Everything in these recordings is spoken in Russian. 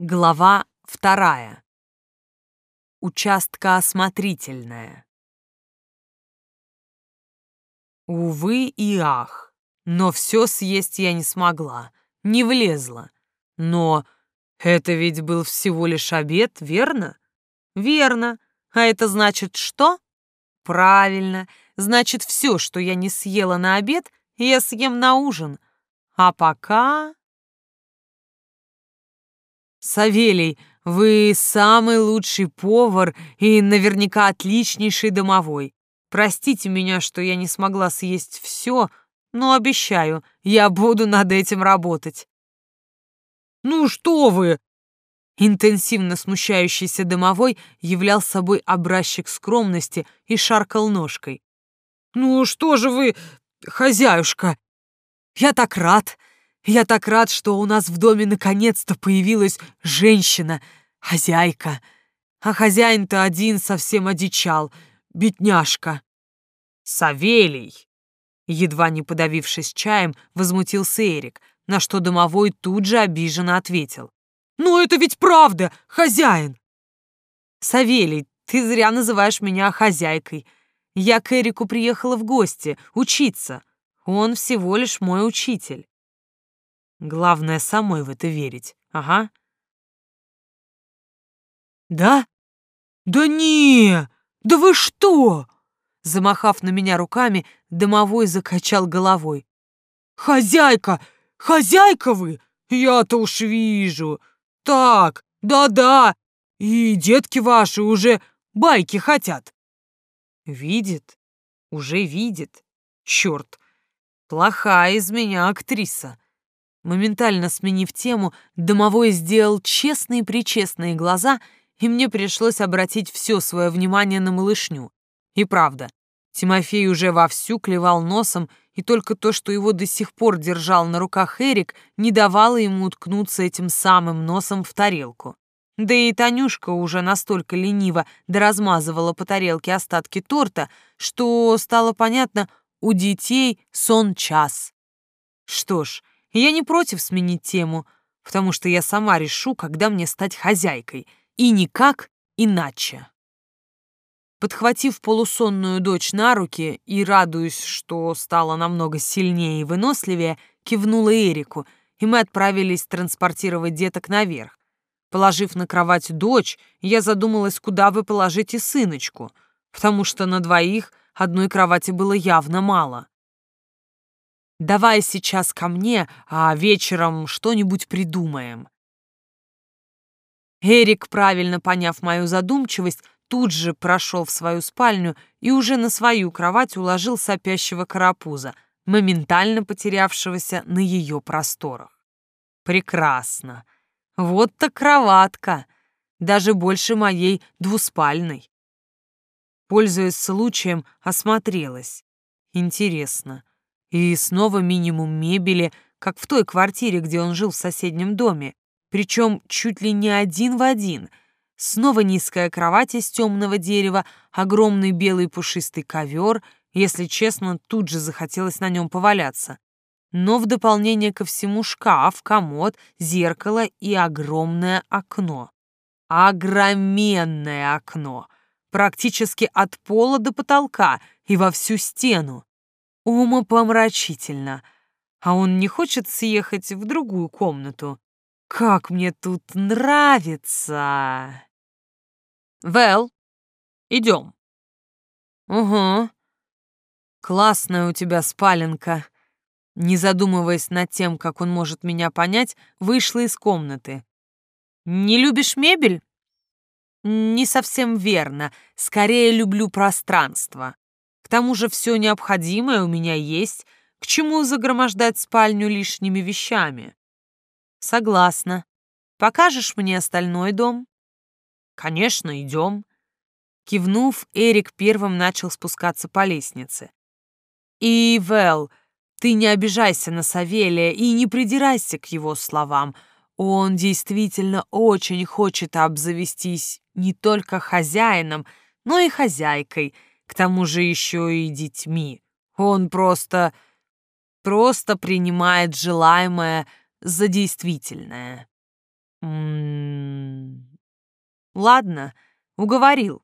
Глава вторая. Участка осмотрительная. Увы и ах, но все съесть я не смогла, не влезла. Но это ведь был всего лишь обед, верно? Верно. А это значит что? Правильно. Значит, все, что я не съела на обед, я съем на ужин. А пока... Савелий, вы самый лучший повар и наверняка отличнейший домовой. Простите меня, что я не смогла съесть все, но обещаю, я буду над этим работать. Ну что вы? Интенсивно смущающийся домовой являл собой образчик скромности и шаркал ножкой. Ну что же вы, хозяюшка? Я так рад. Я так рад, что у нас в доме наконец-то появилась женщина, хозяйка. А хозяин-то один совсем одичал, бедняжка. Савелий! Едва не подавившись чаем, возмутился Эрик, на что домовой тут же обиженно ответил. «Ну это ведь правда, хозяин!» «Савелий, ты зря называешь меня хозяйкой. Я к Эрику приехала в гости, учиться. Он всего лишь мой учитель». Главное, самой в это верить. Ага. Да? Да не! Да вы что? Замахав на меня руками, домовой закачал головой. Хозяйка! Хозяйка вы! Я-то уж вижу. Так, да-да. И детки ваши уже байки хотят. Видит? Уже видит. Черт. Плохая из меня актриса. Моментально сменив тему, домовой сделал честные-причестные глаза, и мне пришлось обратить все свое внимание на малышню. И правда, Тимофей уже вовсю клевал носом, и только то, что его до сих пор держал на руках Эрик, не давало ему уткнуться этим самым носом в тарелку. Да и Танюшка уже настолько лениво доразмазывала по тарелке остатки торта, что стало понятно, у детей сон час. Что ж, я не против сменить тему, потому что я сама решу, когда мне стать хозяйкой, и никак иначе. Подхватив полусонную дочь на руки и радуясь, что стала намного сильнее и выносливее, кивнула Эрику, и мы отправились транспортировать деток наверх. Положив на кровать дочь, я задумалась, куда вы положите сыночку, потому что на двоих одной кровати было явно мало. Давай сейчас ко мне, а вечером что-нибудь придумаем. Эрик, правильно поняв мою задумчивость, тут же прошел в свою спальню и уже на свою кровать уложил сопящего карапуза, моментально потерявшегося на ее просторах. Прекрасно. Вот-то кроватка, даже больше моей двуспальной. Пользуясь случаем, осмотрелась. Интересно, и снова минимум мебели, как в той квартире, где он жил в соседнем доме. Причем чуть ли не один в один. Снова низкая кровать из темного дерева, огромный белый пушистый ковер. Если честно, тут же захотелось на нем поваляться. Но в дополнение ко всему шкаф, комод, зеркало и огромное окно. Огроменное окно. Практически от пола до потолка и во всю стену умопомрачительно. А он не хочет съехать в другую комнату. Как мне тут нравится! Вэл, идем. Угу. Классная у тебя спаленка. Не задумываясь над тем, как он может меня понять, вышла из комнаты. Не любишь мебель? Не совсем верно. Скорее люблю пространство. К тому же все необходимое у меня есть, к чему загромождать спальню лишними вещами. Согласна. Покажешь мне остальной дом? Конечно, идем. Кивнув, Эрик первым начал спускаться по лестнице. И, Вэл, ты не обижайся на Савелия и не придирайся к его словам. Он действительно очень хочет обзавестись не только хозяином, но и хозяйкой — к тому же еще и детьми. Он просто... просто принимает желаемое за действительное. М «М-м, Ладно, уговорил.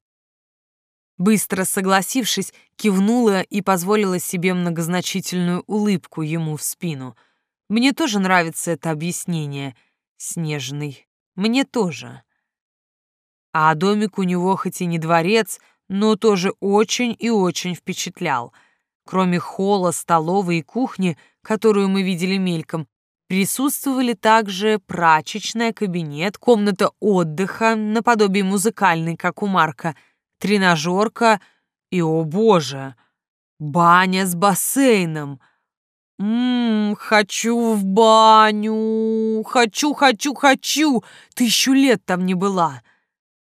Быстро согласившись, кивнула и позволила себе многозначительную улыбку ему в спину. Мне тоже нравится это объяснение. Снежный. Мне тоже. А домик у него хоть и не дворец, но тоже очень и очень впечатлял. Кроме холла, столовой и кухни, которую мы видели мельком, присутствовали также прачечная, кабинет, комната отдыха, наподобие музыкальной, как у Марка, тренажерка и, о боже, баня с бассейном. Ммм, хочу в баню, хочу, хочу, хочу, тысячу лет там не была.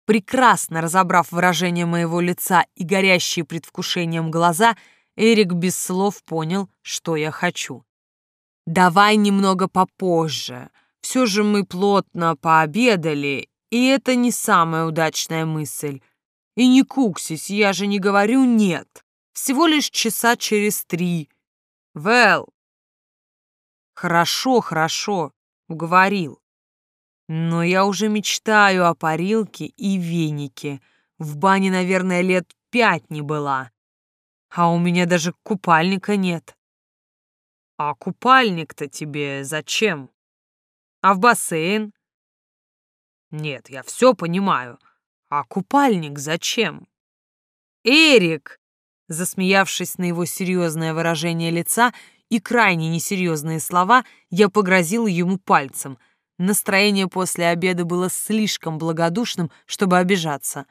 Прекрасно разобрав выражение моего лица и горящие предвкушением глаза, Эрик без слов понял, что я хочу. «Давай немного попозже. Все же мы плотно пообедали, и это не самая удачная мысль. И не куксись, я же не говорю «нет». Всего лишь часа через три. Вэл. Хорошо, хорошо, уговорил. Но я уже мечтаю о парилке и венике. В бане, наверное, лет пять не была. А у меня даже купальника нет. А купальник-то тебе зачем? А в бассейн? Нет, я все понимаю. А купальник зачем? Эрик! Засмеявшись на его серьезное выражение лица и крайне несерьезные слова, я погрозила ему пальцем — Настроение после обеда было слишком благодушным, чтобы обижаться.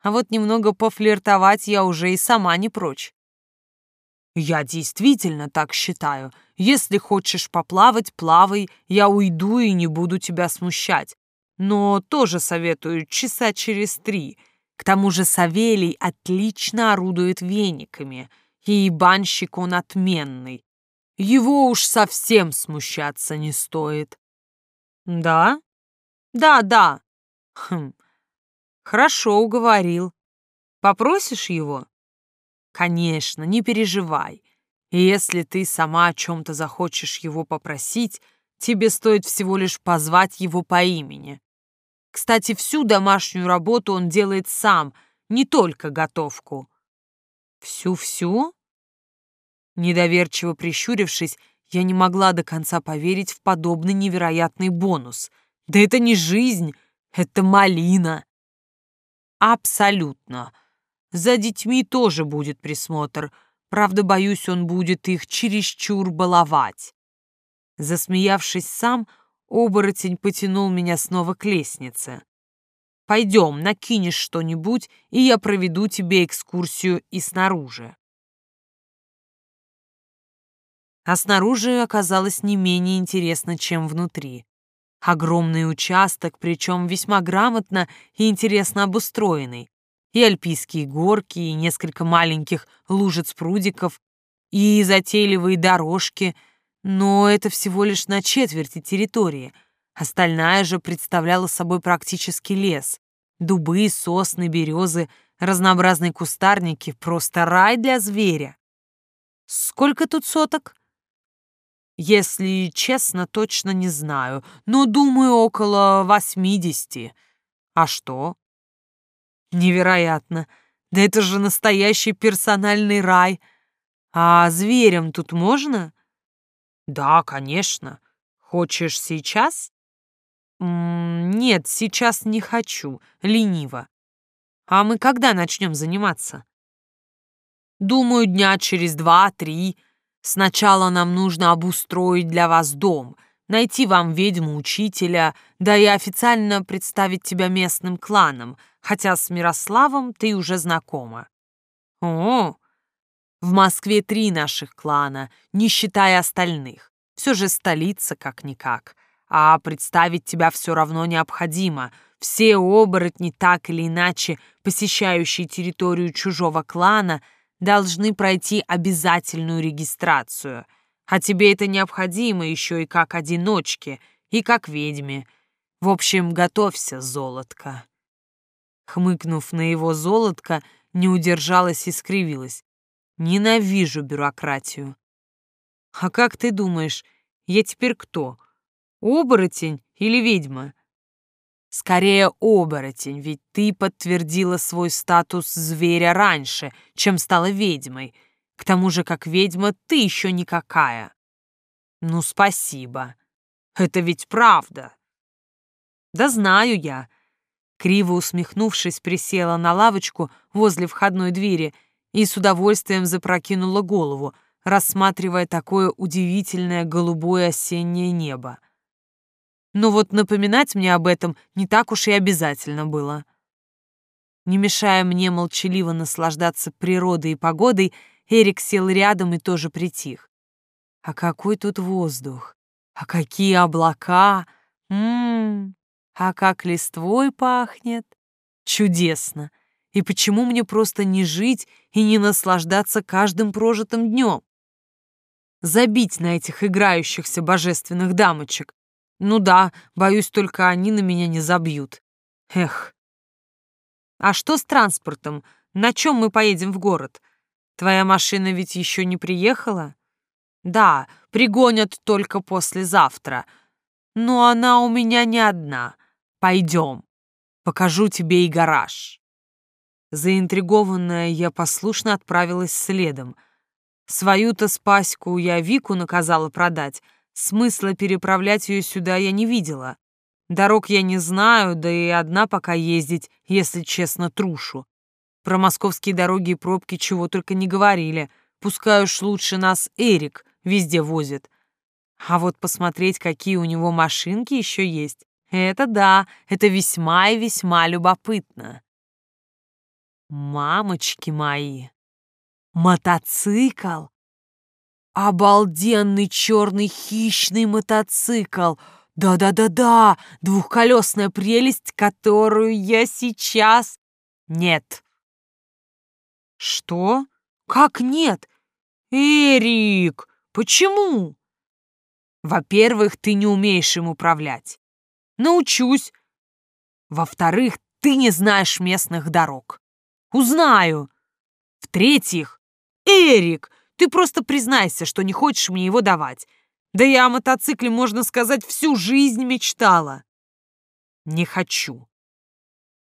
А вот немного пофлиртовать я уже и сама не прочь. Я действительно так считаю. Если хочешь поплавать, плавай, я уйду и не буду тебя смущать. Но тоже советую часа через три. К тому же Савелий отлично орудует вениками, и банщик он отменный. Его уж совсем смущаться не стоит. Да? Да, да. Хм. Хорошо уговорил. Попросишь его? Конечно, не переживай. Если ты сама о чем-то захочешь его попросить, тебе стоит всего лишь позвать его по имени. Кстати, всю домашнюю работу он делает сам, не только готовку. Всю-всю? Недоверчиво прищурившись, я не могла до конца поверить в подобный невероятный бонус. Да это не жизнь, это малина. Абсолютно. За детьми тоже будет присмотр. Правда, боюсь, он будет их чересчур баловать. Засмеявшись сам, оборотень потянул меня снова к лестнице. «Пойдем, накинешь что-нибудь, и я проведу тебе экскурсию и снаружи». А снаружи оказалось не менее интересно, чем внутри. Огромный участок, причем весьма грамотно и интересно обустроенный. И альпийские горки, и несколько маленьких лужиц-прудиков, и затейливые дорожки, но это всего лишь на четверти территории. Остальная же представляла собой практически лес. Дубы, сосны, березы, разнообразные кустарники — просто рай для зверя. Сколько тут соток? Если честно, точно не знаю, но думаю, около восьмидесяти. А что? Невероятно. Да это же настоящий персональный рай. А зверям тут можно? Да, конечно. Хочешь сейчас? М -м нет, сейчас не хочу. Лениво. А мы когда начнем заниматься? Думаю, дня через два-три. Сначала нам нужно обустроить для вас дом, найти вам ведьму-учителя, да и официально представить тебя местным кланом, хотя с Мирославом ты уже знакома. О, в Москве три наших клана, не считая остальных. Все же столица как-никак. А представить тебя все равно необходимо. Все оборотни, так или иначе посещающие территорию чужого клана — должны пройти обязательную регистрацию. А тебе это необходимо еще и как одиночке, и как ведьме. В общем, готовься, золотко». Хмыкнув на его золотко, не удержалась и скривилась. «Ненавижу бюрократию». «А как ты думаешь, я теперь кто? Оборотень или ведьма?» Скорее оборотень, ведь ты подтвердила свой статус зверя раньше, чем стала ведьмой. К тому же, как ведьма, ты еще никакая. Ну, спасибо. Это ведь правда. Да знаю я. Криво усмехнувшись, присела на лавочку возле входной двери и с удовольствием запрокинула голову, рассматривая такое удивительное голубое осеннее небо. Но вот напоминать мне об этом не так уж и обязательно было. Не мешая мне молчаливо наслаждаться природой и погодой, Эрик сел рядом и тоже притих. А какой тут воздух! А какие облака! Ммм, а как листвой пахнет! Чудесно! И почему мне просто не жить и не наслаждаться каждым прожитым днем? Забить на этих играющихся божественных дамочек, ну да, боюсь, только они на меня не забьют. Эх. А что с транспортом? На чем мы поедем в город? Твоя машина ведь еще не приехала? Да, пригонят только послезавтра. Но она у меня не одна. Пойдем. Покажу тебе и гараж. Заинтригованная, я послушно отправилась следом. Свою-то спаську я Вику наказала продать — Смысла переправлять ее сюда я не видела. Дорог я не знаю, да и одна пока ездить, если честно, трушу. Про московские дороги и пробки чего только не говорили. Пускай уж лучше нас Эрик везде возит. А вот посмотреть, какие у него машинки еще есть, это да, это весьма и весьма любопытно. Мамочки мои! Мотоцикл! Обалденный черный хищный мотоцикл. Да-да-да-да, двухколесная прелесть, которую я сейчас... Нет. Что? Как нет? Эрик, почему? Во-первых, ты не умеешь им управлять. Научусь. Во-вторых, ты не знаешь местных дорог. Узнаю. В-третьих, Эрик, ты просто признайся, что не хочешь мне его давать. Да я о мотоцикле, можно сказать, всю жизнь мечтала. Не хочу.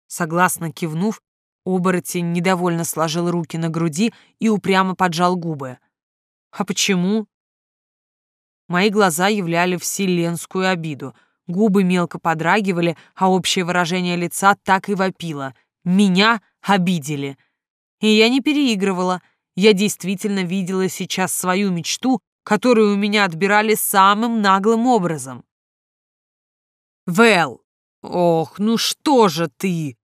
Согласно кивнув, оборотень недовольно сложил руки на груди и упрямо поджал губы. А почему? Мои глаза являли вселенскую обиду. Губы мелко подрагивали, а общее выражение лица так и вопило. Меня обидели. И я не переигрывала — я действительно видела сейчас свою мечту, которую у меня отбирали самым наглым образом. «Вэл! Ох, ну что же ты!»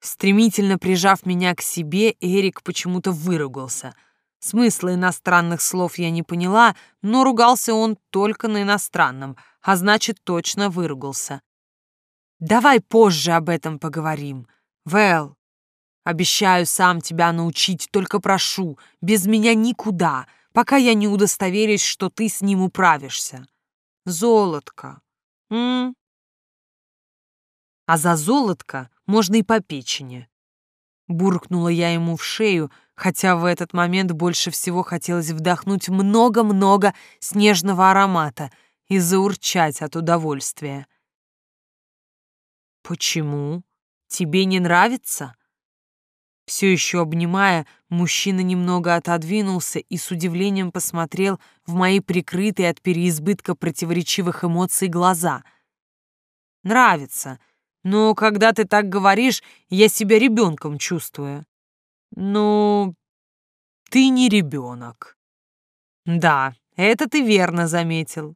Стремительно прижав меня к себе, Эрик почему-то выругался. Смысла иностранных слов я не поняла, но ругался он только на иностранном, а значит, точно выругался. «Давай позже об этом поговорим. Вэл, Обещаю сам тебя научить, только прошу, без меня никуда, пока я не удостоверюсь, что ты с ним управишься. Золотко. М? А за золотко можно и по печени. Буркнула я ему в шею, хотя в этот момент больше всего хотелось вдохнуть много-много снежного аромата и заурчать от удовольствия. «Почему? Тебе не нравится?» Все еще обнимая, мужчина немного отодвинулся и с удивлением посмотрел в мои прикрытые от переизбытка противоречивых эмоций глаза. «Нравится, но когда ты так говоришь, я себя ребенком чувствую». «Ну, ты не ребенок». «Да, это ты верно заметил».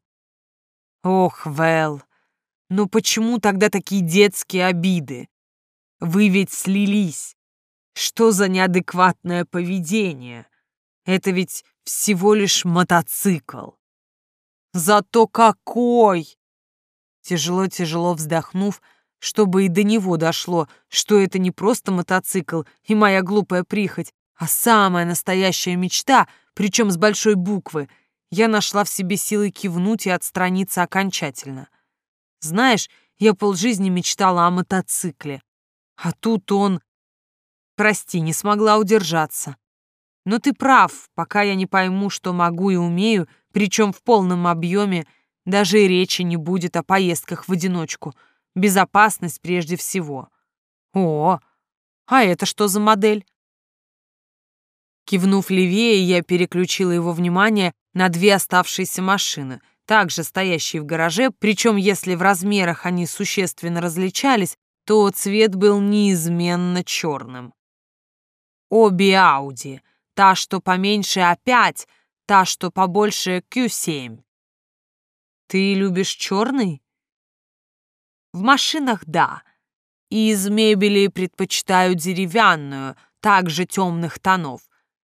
«Ох, Вэл, ну почему тогда такие детские обиды? Вы ведь слились». Что за неадекватное поведение? Это ведь всего лишь мотоцикл. Зато какой! Тяжело-тяжело вздохнув, чтобы и до него дошло, что это не просто мотоцикл и моя глупая прихоть, а самая настоящая мечта, причем с большой буквы, я нашла в себе силы кивнуть и отстраниться окончательно. Знаешь, я полжизни мечтала о мотоцикле, а тут он Прости, не смогла удержаться. Но ты прав, пока я не пойму, что могу и умею, причем в полном объеме, даже и речи не будет о поездках в одиночку. Безопасность прежде всего. О, а это что за модель? Кивнув левее, я переключила его внимание на две оставшиеся машины, также стоящие в гараже, причем если в размерах они существенно различались, то цвет был неизменно черным. Обе Ауди, та, что поменьше А5, та, что побольше Q7. Ты любишь черный? В машинах — да. Из мебели предпочитаю деревянную, также темных тонов.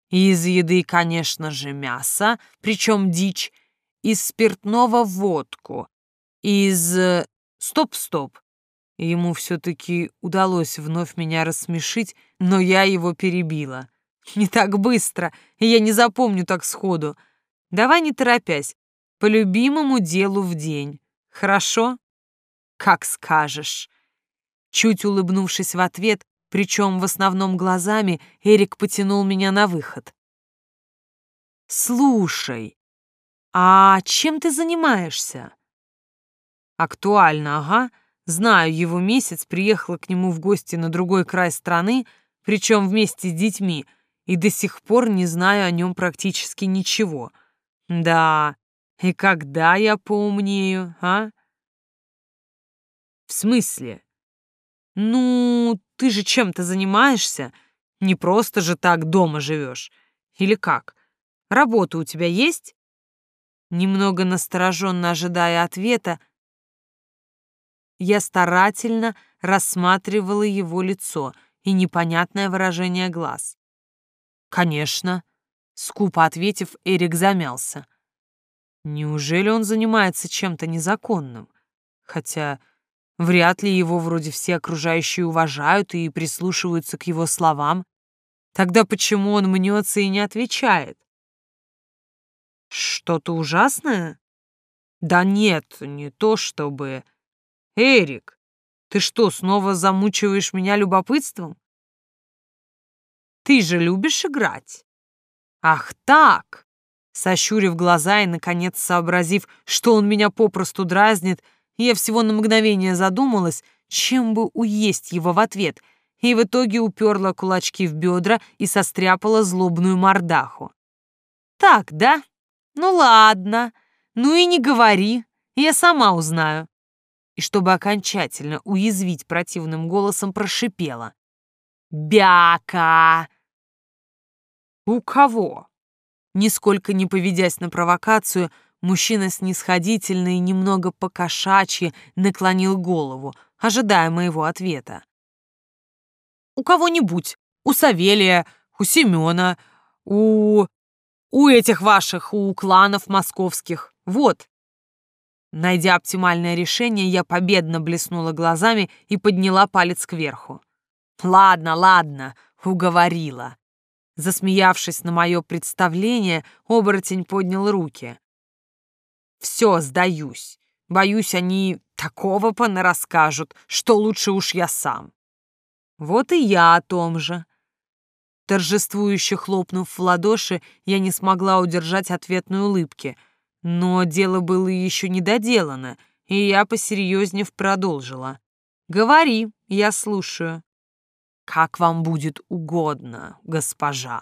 Из еды, конечно же, мясо, причем дичь. Из спиртного водку. Из... Э, Ему все-таки удалось вновь меня рассмешить, но я его перебила. Не так быстро, и я не запомню так сходу. Давай не торопясь, по любимому делу в день. Хорошо? Как скажешь. Чуть улыбнувшись в ответ, причем в основном глазами, Эрик потянул меня на выход. «Слушай, а чем ты занимаешься?» «Актуально, ага. Знаю, его месяц приехала к нему в гости на другой край страны, причем вместе с детьми, и до сих пор не знаю о нем практически ничего. Да, и когда я поумнею, а?» «В смысле?» «Ну, ты же чем-то занимаешься. Не просто же так дома живешь. Или как? Работа у тебя есть?» Немного настороженно ожидая ответа, я старательно рассматривала его лицо и непонятное выражение глаз. «Конечно», — скупо ответив, Эрик замялся. «Неужели он занимается чем-то незаконным? Хотя Вряд ли его вроде все окружающие уважают и прислушиваются к его словам. Тогда почему он мнется и не отвечает? Что-то ужасное? Да нет, не то чтобы... Эрик, ты что, снова замучиваешь меня любопытством? Ты же любишь играть? Ах так! Сощурив глаза и, наконец, сообразив, что он меня попросту дразнит, я всего на мгновение задумалась, чем бы уесть его в ответ, и в итоге уперла кулачки в бедра и состряпала злобную мордаху. «Так, да? Ну ладно. Ну и не говори, я сама узнаю». И чтобы окончательно уязвить противным голосом, прошипела. «Бяка!» «У кого?» Нисколько не поведясь на провокацию, Мужчина снисходительно и немного покошачьи наклонил голову, ожидая моего ответа. «У кого-нибудь. У Савелия, у Семена, у... у этих ваших, у кланов московских. Вот». Найдя оптимальное решение, я победно блеснула глазами и подняла палец кверху. «Ладно, ладно, уговорила». Засмеявшись на мое представление, оборотень поднял руки. Все, сдаюсь. Боюсь, они такого понарасскажут, что лучше уж я сам. Вот и я о том же. Торжествующе хлопнув в ладоши, я не смогла удержать ответной улыбки. Но дело было еще не доделано, и я посерьезнее продолжила. «Говори, я слушаю». «Как вам будет угодно, госпожа».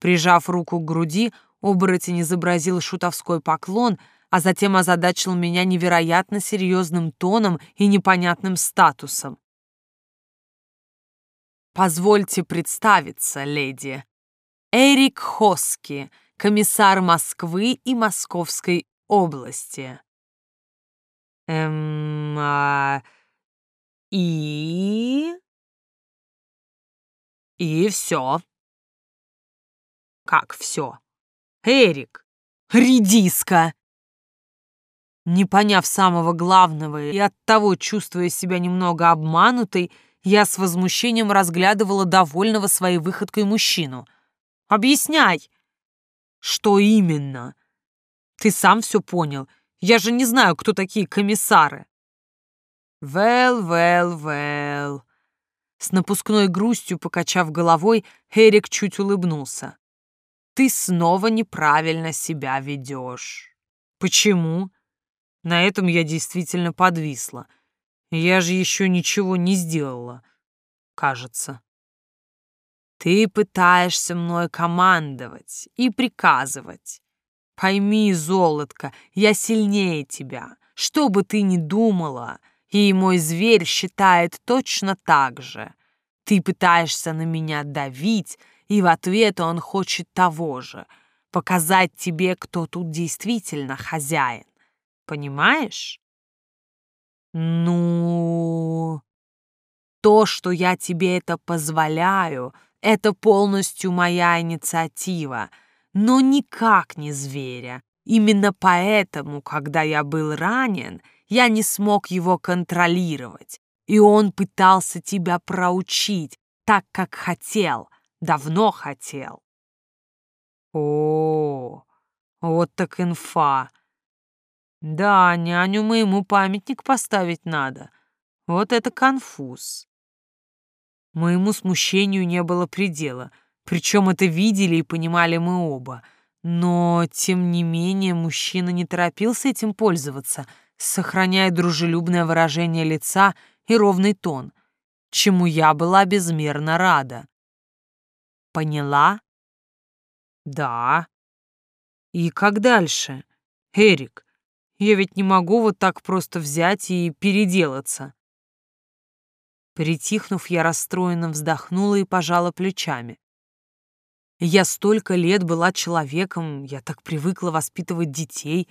Прижав руку к груди, оборотень изобразил шутовской поклон — а затем озадачил меня невероятно серьезным тоном и непонятным статусом. «Позвольте представиться, леди. Эрик Хоски, комиссар Москвы и Московской области». «Эм... А... И...» «И все». «Как все?» «Эрик, редиска!» Не поняв самого главного и оттого чувствуя себя немного обманутой, я с возмущением разглядывала довольного своей выходкой мужчину. «Объясняй!» «Что именно?» «Ты сам все понял. Я же не знаю, кто такие комиссары». «Вэлл, вэлл, вэлл». С напускной грустью, покачав головой, Эрик чуть улыбнулся. «Ты снова неправильно себя ведешь». «Почему?» На этом я действительно подвисла. Я же еще ничего не сделала, кажется. Ты пытаешься мной командовать и приказывать. Пойми, золотко, я сильнее тебя. Что бы ты ни думала, и мой зверь считает точно так же. Ты пытаешься на меня давить, и в ответ он хочет того же — показать тебе, кто тут действительно хозяин. Понимаешь? Ну, то, что я тебе это позволяю, это полностью моя инициатива, но никак не зверя. Именно поэтому, когда я был ранен, я не смог его контролировать, и он пытался тебя проучить так, как хотел, давно хотел. О, вот так инфа. Да, няню моему памятник поставить надо. Вот это конфуз. Моему смущению не было предела, причем это видели и понимали мы оба. Но, тем не менее, мужчина не торопился этим пользоваться, сохраняя дружелюбное выражение лица и ровный тон, чему я была безмерно рада. Поняла? Да. И как дальше? Эрик, я ведь не могу вот так просто взять и переделаться. Притихнув, я расстроенно вздохнула и пожала плечами. Я столько лет была человеком, я так привыкла воспитывать детей,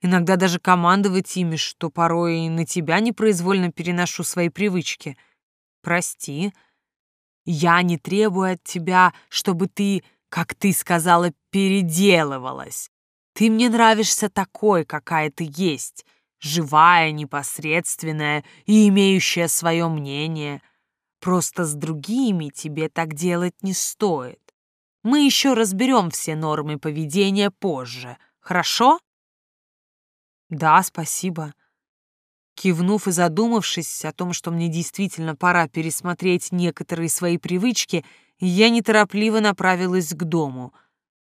иногда даже командовать ими, что порой и на тебя непроизвольно переношу свои привычки. Прости. Я не требую от тебя, чтобы ты, как ты сказала, переделывалась. Ты мне нравишься такой, какая ты есть, живая, непосредственная и имеющая свое мнение. Просто с другими тебе так делать не стоит. Мы еще разберем все нормы поведения позже, хорошо? Да, спасибо. Кивнув и задумавшись о том, что мне действительно пора пересмотреть некоторые свои привычки, я неторопливо направилась к дому —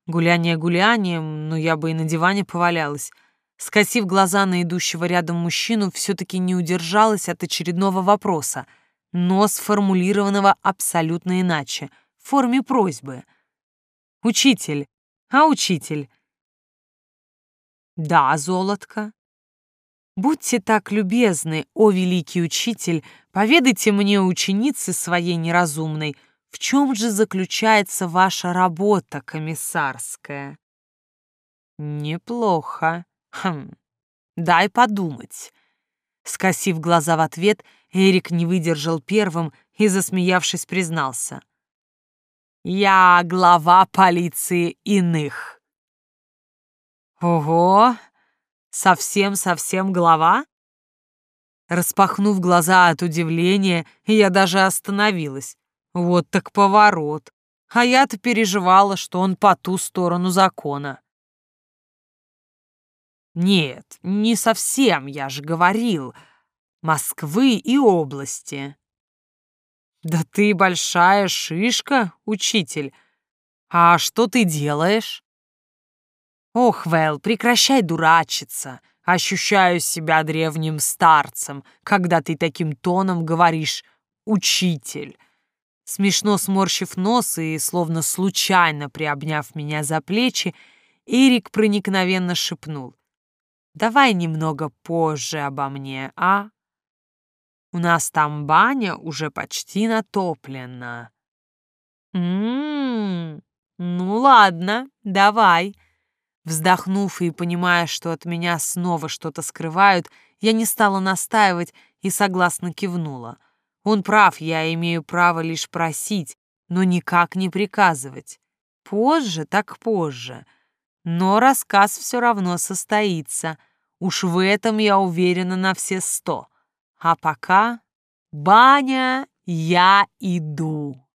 Гуляние гулянием, но я бы и на диване повалялась. Скосив глаза на идущего рядом мужчину, все-таки не удержалась от очередного вопроса, но сформулированного абсолютно иначе, в форме просьбы. «Учитель, а учитель?» «Да, золотко». «Будьте так любезны, о великий учитель, поведайте мне ученицы своей неразумной, — в чем же заключается ваша работа, комиссарская? Неплохо. Хм. Дай подумать. Скосив глаза в ответ, Эрик не выдержал первым и, засмеявшись, признался. «Я глава полиции иных». «Ого! Совсем-совсем глава?» Распахнув глаза от удивления, я даже остановилась. Вот так поворот. А я-то переживала, что он по ту сторону закона. Нет, не совсем, я же говорил. Москвы и области. Да ты большая шишка, учитель. А что ты делаешь? Ох, Вэл, прекращай дурачиться. Ощущаю себя древним старцем, когда ты таким тоном говоришь «учитель». Смешно сморщив нос и, словно случайно приобняв меня за плечи, Эрик проникновенно шепнул. «Давай немного позже обо мне, а? У нас там баня уже почти натоплена». «М-м-м, ну ладно, давай». Вздохнув и понимая, что от меня снова что-то скрывают, я не стала настаивать и согласно кивнула — он прав, я имею право лишь просить, но никак не приказывать. Позже, так позже. Но рассказ все равно состоится. Уж в этом я уверена на все сто. А пока... Баня, я иду.